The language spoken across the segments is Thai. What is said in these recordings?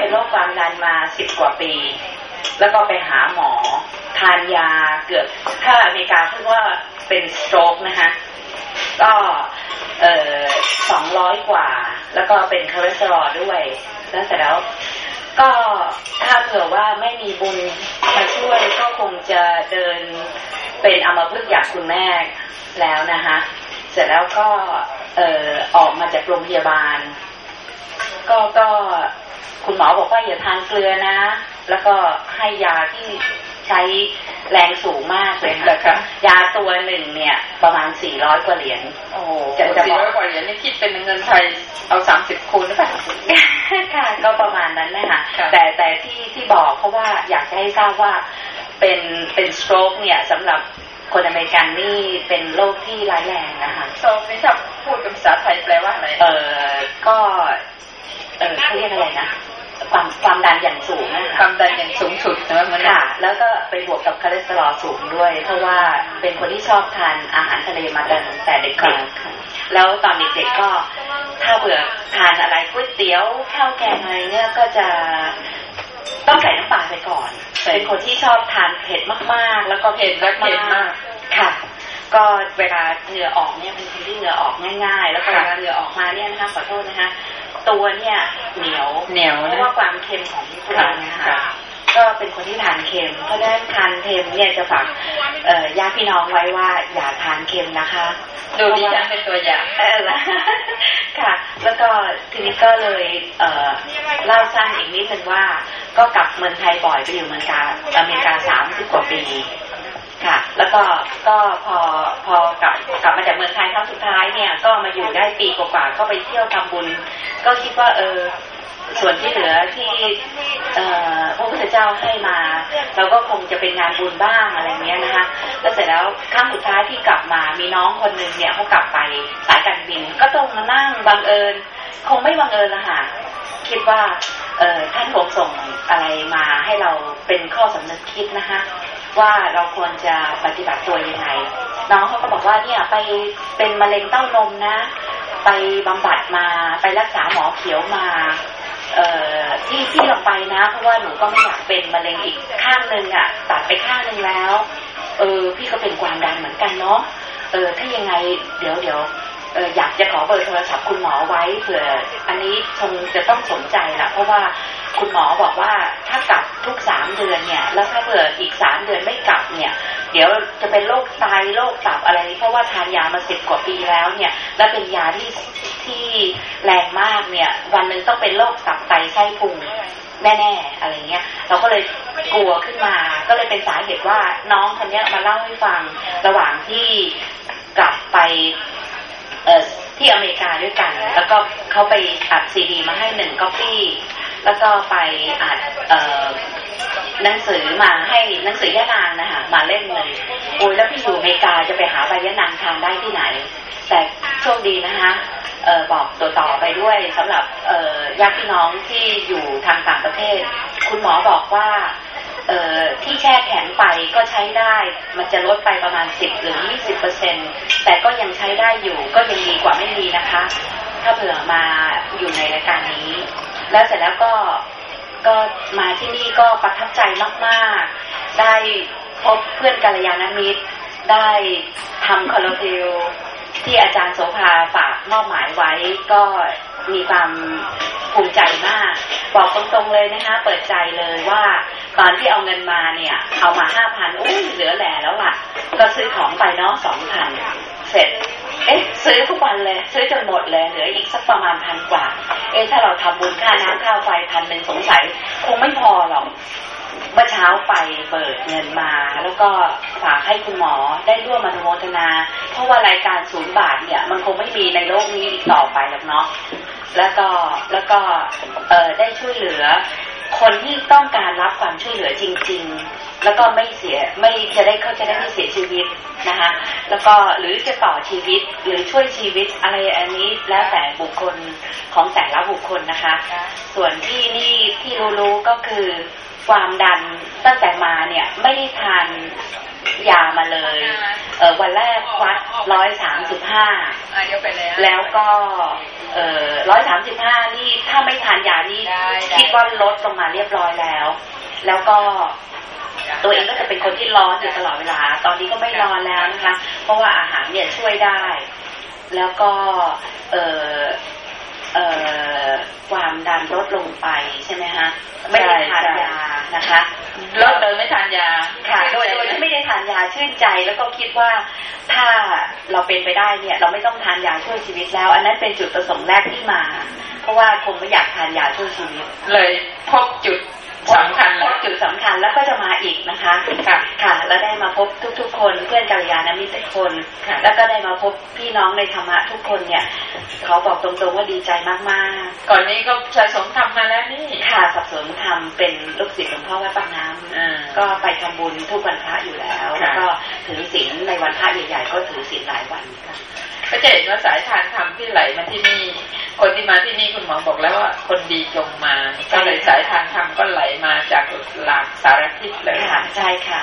เป็นโรคความดันมาสิบกว่าปี แล้วก็ไปหาหมอ ทานยาเกือบถ้าอเมริกาเรียกว่าเป็นสโตรกนะคะก็เออสองร้อยกว่า แล้วก็เป็นคอเลสเตอรอลด้วย แล้วเสร็จแล้ว ก็ถ้าเผื่อว่าไม่มีบุญมาช่วยก็คงจะเดินเป็นอมพึกอย่างคุณแม่แล้วนะคะเสร็จแล้วก็เออออกมาจากโรงพยาบาล ก็ก็ คุณหมอบอกว่าอย่าทานเกลือนะ แล้วก็ให้ยาที่ใช้แรงสูงมากเลยค่ะยาตัวหนึ่งเนี่ย ประมาณสี่ร้อยกว่าเหรียญโอ้โหสี่ร้อยกว่าเหรียญนี่คิดเป็นเงินไทยเอาสามสิบคูณหรือเปล่าค่ะก็ประมาณนั้นนะคะค่ะแต่แต่ที่ที่บอกเพราะว่าอยากจะให้ทราบว่าเป็นเป็นสโตรกเนี่ยสำหรับคนอเมริกันนี่เป็นโรคที่ร้ายแรงนะคะโซมนี่ถ้าพูดเป็นภาษาไทยแปลว่าอะไร เออก็ เออเขาเรียกอะไรนะความความดันอย่างสูงนะคคะวามดันอย่างสูงสุดใช่ไหมเหมือนค่ะแล้วก็ไปบวกกับคอเลสเตอรอลสูงด้วย เพราะว่าเป็นคนที่ชอบทานอาหารทะเลมาตั้งแต่เด็กๆแล้วตอนเด็กๆก็ถ้าเบื่อทานอะไรก๋วยเตี๋ยวข้าวแกงอะไรเนี่ยก็จะต้องใส่น้ำปลาไปก่อน เป็นคนที่ชอบทานเผ็ดมากๆ แล้วก็เห็นและเผ็ดมากค่ะ ก็เวลาเหงื่อออกเนี่ยเป็นคนที่เหงื่อออกง่าย ๆ แล้วก็เวลาเหงื่อออกมาเนี่ยนะคะขอโทษนะคะ ตัวเนี่ยเหนียวเหนียวเพนะราะว่าความเค็มของตัวค่ะนะคะค่ะก็เป็นคนที่ทานเค็ม เพราะฉะนั้นทานเค็มเนี่ยจะฝากเอ่อญาติพี่น้องไว้ว่าอย่าทานเค็มนะคะ ดูดิฉันเป็นตัวอย่างเออละค่ะ แล้วก็ทีนี้ก็เลยเอ่อเล่าสั้นอีกนิดนึงว่า ก็กลับเมืองไทยบ่อยไปอยู่เมืองกาอเมริกาสามสิบกว่าปีค่ะ แล้วก็ก็พอพอกลับกลับมาจากเมืองไทยครั้งสุดท้ายเนี่ย ก็มาอยู่ได้ปีกว่าๆก็ไปเที่ยวทำบุญ ก็คิดว่าเออส่วนที่เหลือที่เอ่อพระพุทธเจ้าให้มา เราก็คงจะเป็นงานบุญบ้างอะไรเงี้ยนะคะแล้วเสร็จแล้วครั้งสุดท้ายที่กลับมามีน้องคนหนึ่งเนี่ยเขากลับไปสายการบิน ก็ต้องมานั่งบังเอิญ คงไม่บังเอิญละค่ะคิดว่าเออท่านคงส่งอะไรมาให้เราเป็นข้อสำนึกคิดนะคะ ว่าเราควรจะปฏิบัติตัวยังไงน้องเขาก็บอกว่าเนี่ยไปเป็นมะเร็งเต้านมนะ ไปบำบัดมาไปรักษาหมอเขียวมาเอ่อที่ที่เราไปนะ เพราะว่าหนูก็ไม่อยากเป็นมะเร็งอีกข้างหนึ่งอะ ตัดไปข้างหนึ่งแล้ว เออ พี่ก็เป็นความดันเหมือนกันเนาะเออถ้ายังไงเดี๋ยวเดี๋ยวเอออยากจะขอเบอร์โทรศัพท์คุณหมอไว้เผื่ออันนี้คงจะต้องสนใจละเพราะว่าคุณหมอบอกว่าถ้ากลับทุกสามเดือนเนี่ย แล้วถ้าเผื่ออีกสามเดือนไม่กลับเนี่ย เดี๋ยวจะเป็นโรคไตโรคตับอะไรเพราะว่าทานยามาสิบกว่าปีแล้วเนี่ย และเป็นยาที่ที่แรงมากเนี่ย วันหนึ่งต้องเป็นโรคตับไตไส้พุงแน่ๆอะไรเงี้ย เราก็เลยกลัวขึ้นมา ก็เลยเป็นสาเหตุว่าน้องคนนี้มาเล่าให้ฟังระหว่างที่กลับไปเอ่อที่อเมริกาด้วยกัน แล้วก็เขาไปอัดซีดีมาให้หนึ่งก๊อปปี้แล้วก็ไปอัดเอ่อ หนังสือมาให้หนังสือย่านางนะคะมาเล่มนึงโอ้ยแล้วพี่อยู่อเมริกาจะไปหาใบย่านางทานได้ที่ไหน แต่โชคดีนะคะเออบอกต่อไปด้วยสำหรับเออญาติพี่น้องที่อยู่ทางต่างประเทศ คุณหมอบอกว่าเออที่แช่แข็งไปก็ใช้ได้ มันจะลดไปประมาณ 10 หรือ 20เปอร์เซ็นแต่ก็ยังใช้ได้อยู่ก็ยังดีกว่าไม่มีนะคะ ถ้าเผื่อมาอยู่ในรายการนี้ แล้วเสร็จแล้วก็ มาที่นี่ก็ประทับใจมากๆ ได้พบเพื่อนกัลยาณมิตร ได้ทำคอลฟิลที่อาจารย์โสภาฝากมอบหมายไว้ก็มีความภูมิใจมาก บอกตรงๆเลยนะคะ เปิดใจเลยว่าตอนที่เอาเงินมาเนี่ย เอามาห้าพันอุ้ยเหลือแหล่แล้วล่ะ ก็ซื้อของไปเนาะสองพันเสร็จ เอ๊ะซื้อทุกวันเลย ซื้อจนหมดเลยเหลืออีกสักประมาณพันกว่า เอ๊ะถ้าเราทำบุญค่าน้ำค่าไฟพันหนึ่งสงสัย คงไม่พอหรอกเมื่อเช้าไปเบิกเงินมา แล้วก็ฝากให้คุณหมอได้ร่วมอนุโมทนา เพราะว่ารายการศูนย์บาทเนี่ย มันคงไม่มีในโลกนี้อีกต่อไปหรอกเนาะแล้วก็แล้วก็เออได้ช่วยเหลือ คนที่ต้องการรับความช่วยเหลือจริง ๆ แล้วก็ไม่เสียไม่จะได้เขาจะได้ไม่เสียชีวิตนะคะ แล้วก็หรือจะต่อชีวิตหรือช่วยชีวิตอะไรอันนี้แล้วแต่บุคคลของแต่ละบุคคลนะคะ ส่วนที่นี่ที่รู้ๆก็คือความดันตั้งแต่มาเนี่ยไม่ได้ทานยามาเลยเออวันแรกวัดร้อยสามสิบห้าอะยกไปเลยแล้วก็เอ่อ ร้อยสามสิบห้านี่ถ้าไม่ทานยานี่ได้ได้คิดว่าลดลงมาเรียบร้อยแล้ว แล้วก็ตัวเองก็จะเป็นคนที่ร้อนอยู่ตลอดเวลา ตอนนี้ก็ไม่ร้อนแล้วนะคะ เพราะว่าอาหารเนี่ยช่วยได้ แล้วก็เอ่อเอ่อความดันลดลงไปใช่ไหมคะไม่ได้ทานยา นะคะลดโดยไม่ทานยาค่ะโดยโดยที่ไม่ได้ทานยาชื่นใจแล้วก็คิดว่าถ้าเราเป็นไปได้เนี่ย เราไม่ต้องทานยาช่วยชีวิตแล้ว อันนั้นเป็นจุดประสงค์แรกที่มา เพราะว่าคงไม่อยากทานยาช่วยชีวิต เลยพบจุด สำคัญพแล้วบจุดสำคัญแล้วก็จะมาอีกนะคะค่ะค่ะแล้วได้มาพบทุก ๆ คนเพื่อนกัลยาณมิตรทุกคนค่ะแล้วก็ได้มาพบพี่น้องในธรรมะทุกคนเนี่ยเขาบอกตรงๆว่าดีใจมากก่อนนี้ก็สะสมทำมาแล้วนี่ๆค่ะสับสนธรรมเป็นลูกศิษย์หลวงพ่อวัดปากน้ำอ่าก็ไปทำบุญทุกวันพระอยู่แล้วค่ะแล้วก็ถือศีลในวันพระใหญ่ๆก็ถือศีลหลายวันค่ะก็จะเห็นว่าสายทานธรรมที่ไหลมาที่นี่ คนที่มาที่นี่คุณหมอบอกแล้วว่า คนดีจงมา ก็เลยสายทานธรรมก็ไหลมาจากหลากสารทิศเลยค่ะใช่ค่ะ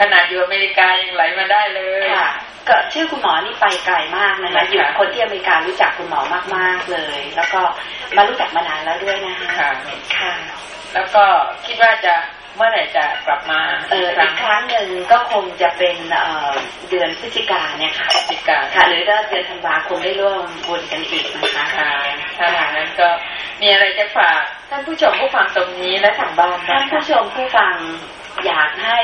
ขนาดอยู่อเมริกายังไหลมาได้เลยค่ะก็ชื่อคุณหมอนี่ไปไกลมากนะคะค่ะอยู่คนที่อเมริการู้จักคุณหมอมากๆเลย แล้วก็มารู้จักมานานแล้วด้วยนะคะค่ะค่ะแล้วก็คิดว่าจะเมื่อไหร่จะกลับมาเออครั้อีงกครั้งหนึ่งก็คงจะเป็นเอ่อเดือนพฤศจิกาเนี่ยค่ะติกาค่ะ หรือก็เดือนธันวาคงได้ร่วมบุญกันอีกนะคะ มีอะไรจะฝากท่านผู้ชมผู้ฟังตรงนี้และทางบ้านท่านบ้างผู้ชมผู้ฟังอยากให้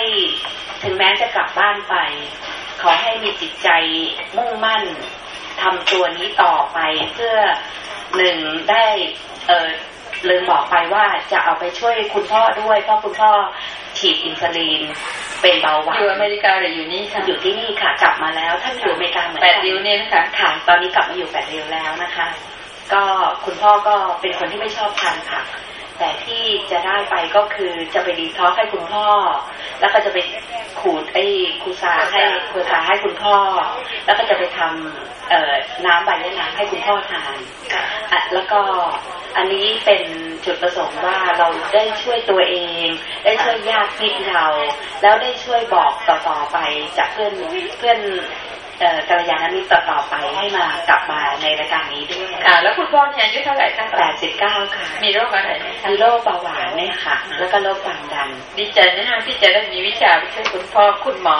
ถึงแม้จะกลับบ้านไป ขอให้มีจิตใจมุ่งมั่นทำตัวนี้ต่อไปเพื่อหนึ่งได้เออลืมบอกไปว่าจะเอาไปช่วยคุณพ่อด้วย เพราะคุณพ่อฉีดอินซูลินเป็นเบาหวาอยู่อเมนริกาหรืออยู่นี่ค่ะอยู่ที่นี่ค่ะ กลับมาแล้วท่านอยู่อเมริกาเหมือนแปกัดริ้วนี่นะคะค่ะตอนนี้กลับมาอยู่แปดริ้วแล้วนะคะ ก็คุณพ่อก็เป็นคนที่ไม่ชอบทานผักแต่ที่จะได้ไปก็คือจะไปดีท็อกซ์ให้คุณพ่อ แล้วก็จะไปขูดไอ้คูซาให้คูซาให้คุณพ่อ แล้วก็จะไปทำเอ่อน้ำใบยะนางให้คุณพ่อทานอะแล้วก็อันนี้เป็นจุดประสงค์ว่าเราได้ช่วยตัวเอง ได้ช่วยญาติมิตรเรา แล้วได้ช่วยบอกต่อๆไปจากเพื่อนเพื่อนเอ่อ กัลยาณมิตรต่อๆไปให้มากลับมาในรายการนี้ด้วยค่ะ แล้วคุณพ่อเนี่ยอายุเท่าไหร่คะแปดสิบเก้าค่ะ มีโรคอะไรไหมคะมีโรคเบาหวานเนี่ยค่ะ แล้วก็โรคความดัน ดีใจนะฮะที่จะได้มีวิชาไปช่วยคุณพ่อคุณหมอ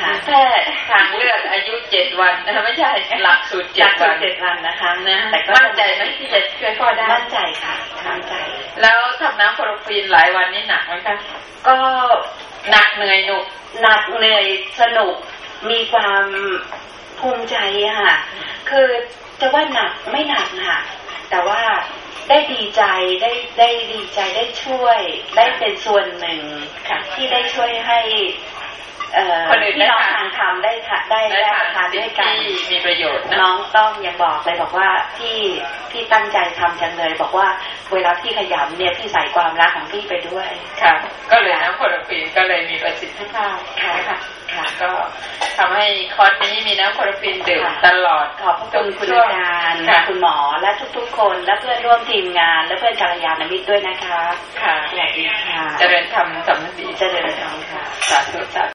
ค่ะแพทย์ทางเลือกอายุเจ็ดวันนะคะไม่ใช่หลักสูตรเจ็จาดกวันเจ็ดวันนะคะนะแต่ก็มั่นใจไหมที่จะช่วยพ่อได้มั่นใจค่ะมั่นใจ แล้วทำน้ำโคลอฟีนหลายวันนี่หนักไหมคะก็หนักเหนื่อยหนุกหนักเหนื่อยสนุก มีความภูมิใจอะค่ะ คือจะว่าหนักไม่หนักค่ะ แต่ว่าได้ดีใจได้ได้ดีใจได้ช่วย ได้เป็นส่วนหนึ่งค่ะ ที่ได้ช่วยให้เอ่อคนอื่นได้พี่น้องทานทางธรรมได้ทานได้ได้ได้ทานทานสิ่ด้งวยกันที่มีประโยชน์นะน้องต้องยังบอกเลยบอกว่าพี่พี่ตั้งใจทำจังเลย บอกว่าเวลาพี่ขยำเนี่ยพี่ใส่ความรักของพี่ไปด้วยค่ะ ก็เลยน้ำโคลอฟีนก็เลยมีประสิทธิภาพค่ะ ค่ะค่ะก็ทำให้คอร์สนี้มีน้ำโคลอฟีนดื่มค่ะตลอดขอบพระคุณคุณช่วอางจารย์ค่ะคุณหมอและทุกๆ คนและเพื่อนร่วมทีมงาน และเพื่อนกัลยาณมิตรด้วยนะคะ ค่ะสวัสดีค่ะเจริญธรรมสำนึกดีเจริญธรรมค่ะสาธุสาธุ